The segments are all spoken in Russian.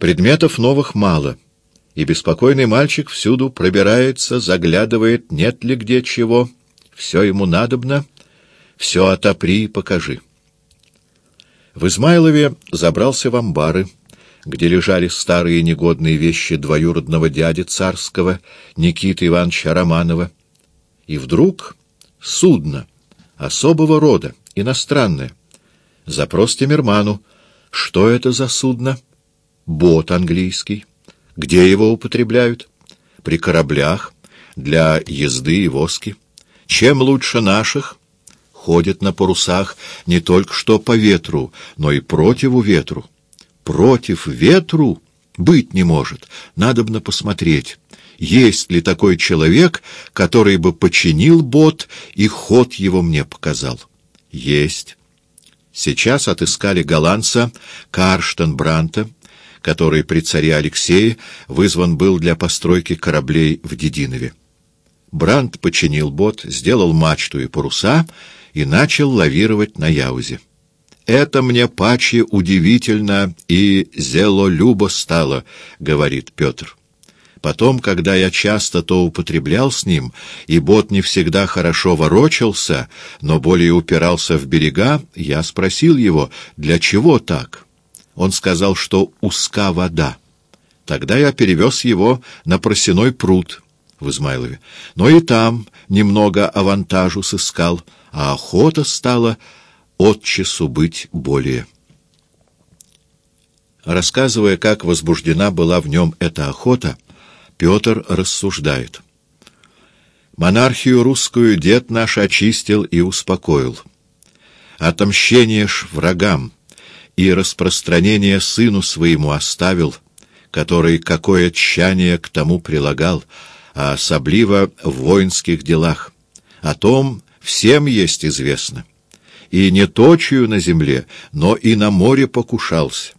Предметов новых мало, и беспокойный мальчик всюду пробирается, заглядывает, нет ли где чего. Все ему надобно, все отопри и покажи. В Измайлове забрался в амбары, где лежали старые негодные вещи двоюродного дяди царского, Никиты Ивановича Романова. И вдруг судно особого рода, иностранное. Запрос Тимирману. Что это за судно? Бот английский. Где его употребляют? При кораблях, для езды и воски. Чем лучше наших? Ходит на парусах не только что по ветру, но и противу ветру. Против ветру быть не может. Надобно посмотреть, есть ли такой человек, который бы починил бот и ход его мне показал. Есть. Сейчас отыскали голландца Карштенбранта, который при царе Алексее вызван был для постройки кораблей в Дединове. Брант починил бот, сделал мачту и паруса и начал лавировать на Яузе. «Это мне паче удивительно и зелолюбо стало», — говорит Петр. Потом, когда я часто то употреблял с ним, и бот не всегда хорошо ворочался, но более упирался в берега, я спросил его, для чего так? Он сказал, что узка вода. Тогда я перевез его на просеной пруд в Измайлове. Но и там немного авантажу сыскал, а охота стала от часу быть более. Рассказывая, как возбуждена была в нем эта охота, Петр рассуждает. «Монархию русскую дед наш очистил и успокоил. Отомщение ж врагам и распространение сыну своему оставил, который какое тщание к тому прилагал, а особливо в воинских делах. О том всем есть известно. И не точью на земле, но и на море покушался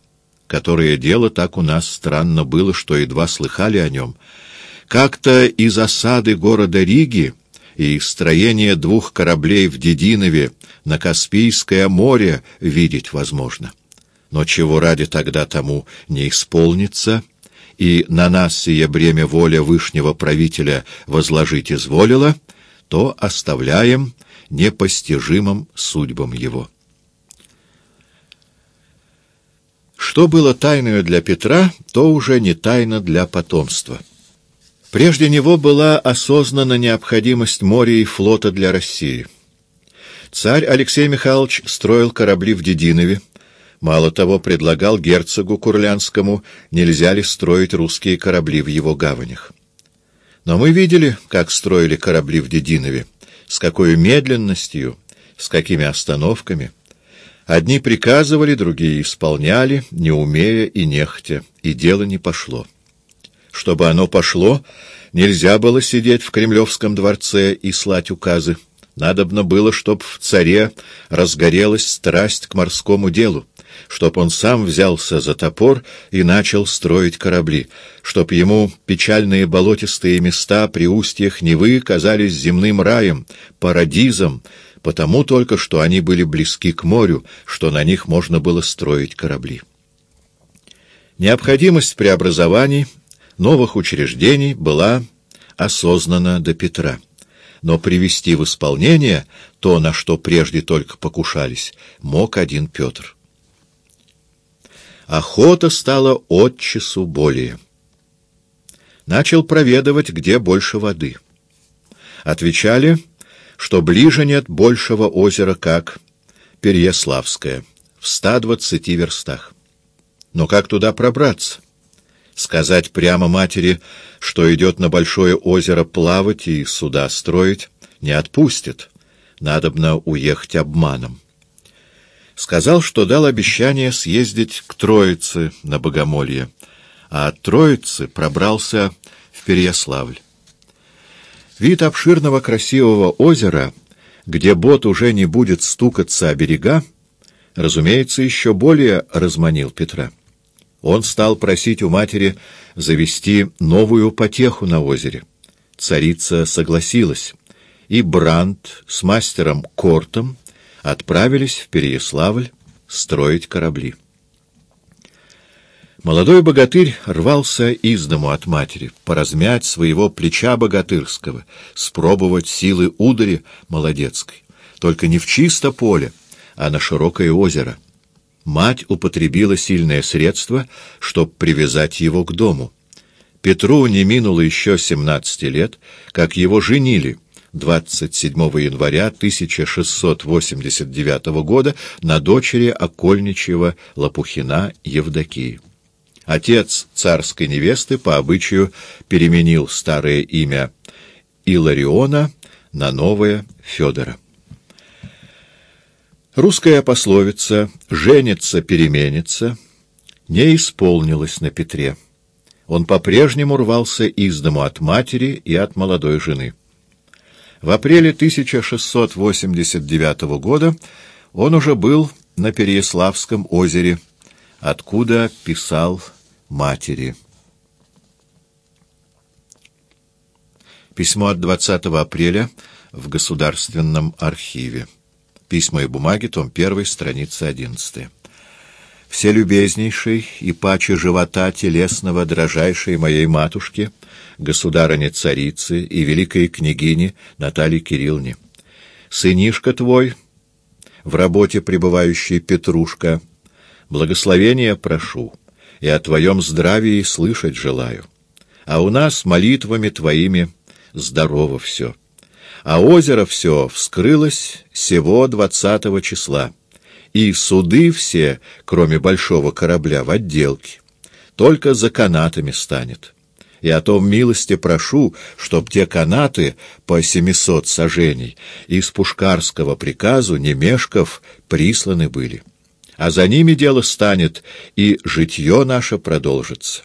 которое дело так у нас странно было, что едва слыхали о нем. Как-то из осады города Риги и строения двух кораблей в Дединове на Каспийское море видеть возможно. Но чего ради тогда тому не исполнится, и на нас сие бремя воля Вышнего правителя возложить изволила, то оставляем непостижимым судьбам его. Что было тайною для Петра, то уже не тайна для потомства. Прежде него была осознана необходимость моря и флота для России. Царь Алексей Михайлович строил корабли в Дединове. Мало того, предлагал герцогу Курлянскому, нельзя ли строить русские корабли в его гаванях. Но мы видели, как строили корабли в Дединове, с какой медленностью, с какими остановками — Одни приказывали, другие исполняли, не умея и нехтя, и дело не пошло. Чтобы оно пошло, нельзя было сидеть в Кремлевском дворце и слать указы. Надобно было, чтоб в царе разгорелась страсть к морскому делу, чтоб он сам взялся за топор и начал строить корабли, чтоб ему печальные болотистые места при устьях Невы казались земным раем, парадизом, потому только, что они были близки к морю, что на них можно было строить корабли. Необходимость преобразований, новых учреждений была осознана до Петра, но привести в исполнение то, на что прежде только покушались, мог один Петр. Охота стала от часу более. Начал проведывать, где больше воды. Отвечали что ближе нет большего озера, как Переяславское, в 120 верстах. Но как туда пробраться? Сказать прямо матери, что идет на большое озеро плавать и суда строить, не отпустит. Надобно уехать обманом. Сказал, что дал обещание съездить к Троице на Богомолье, а от Троицы пробрался в Переяславль. Вид обширного красивого озера, где бот уже не будет стукаться о берега, разумеется, еще более разманил Петра. Он стал просить у матери завести новую потеху на озере. Царица согласилась, и Бранд с мастером Кортом отправились в Переяславль строить корабли. Молодой богатырь рвался из дому от матери, поразмять своего плеча богатырского, спробовать силы удари молодецкой. Только не в чисто поле, а на широкое озеро. Мать употребила сильное средство, чтобы привязать его к дому. Петру не минуло еще семнадцати лет, как его женили 27 января 1689 года на дочери окольничьего Лопухина Евдокии. Отец царской невесты по обычаю переменил старое имя Илариона на новое Федора. Русская пословица «женится-переменится» не исполнилась на Петре. Он по-прежнему рвался из дому от матери и от молодой жены. В апреле 1689 года он уже был на Переяславском озере, откуда писал матери. Письмо от 20 апреля в Государственном архиве. Письма и бумаги, том 1, страница 11. Все любезнейшей и паче живота телесного дрожайшей моей матушки, государыне-царицы и великой княгини Натальи Кирилловне. Сынишка твой, в работе пребывающий Петрушка, благословения прошу, и о твоем здравии слышать желаю. А у нас молитвами твоими здорово все а озеро все вскрылось сего двадцатого числа, и суды все, кроме большого корабля, в отделке. Только за канатами станет. И о том милости прошу, чтоб те канаты по семисот сажений из пушкарского приказу немешков присланы были. А за ними дело станет, и житье наше продолжится.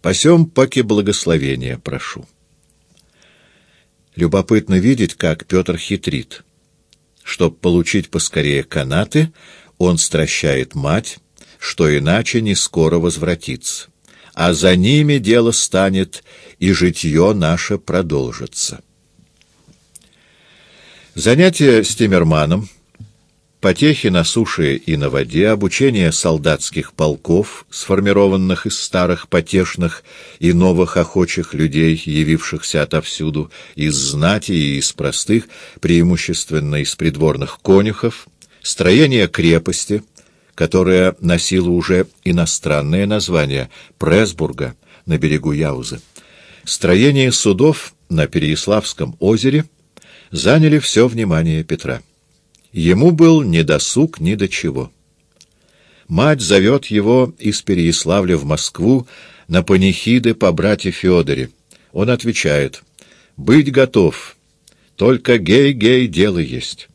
Посем поки благословения прошу. Любопытно видеть, как Петр хитрит. Чтоб получить поскорее канаты, он стращает мать, что иначе не скоро возвратится. А за ними дело станет, и житье наше продолжится. Занятие с Тиммерманом Потехи на суше и на воде, обучение солдатских полков, сформированных из старых потешных и новых охочих людей, явившихся отовсюду, из знати и из простых, преимущественно из придворных конюхов, строение крепости, которая носила уже иностранное название Пресбурга на берегу Яузы, строение судов на Переяславском озере заняли все внимание Петра. Ему был ни досуг, ни до чего. Мать зовет его из Переяславля в Москву на панихиды по брате Федоре. Он отвечает, «Быть готов, только гей-гей дело есть».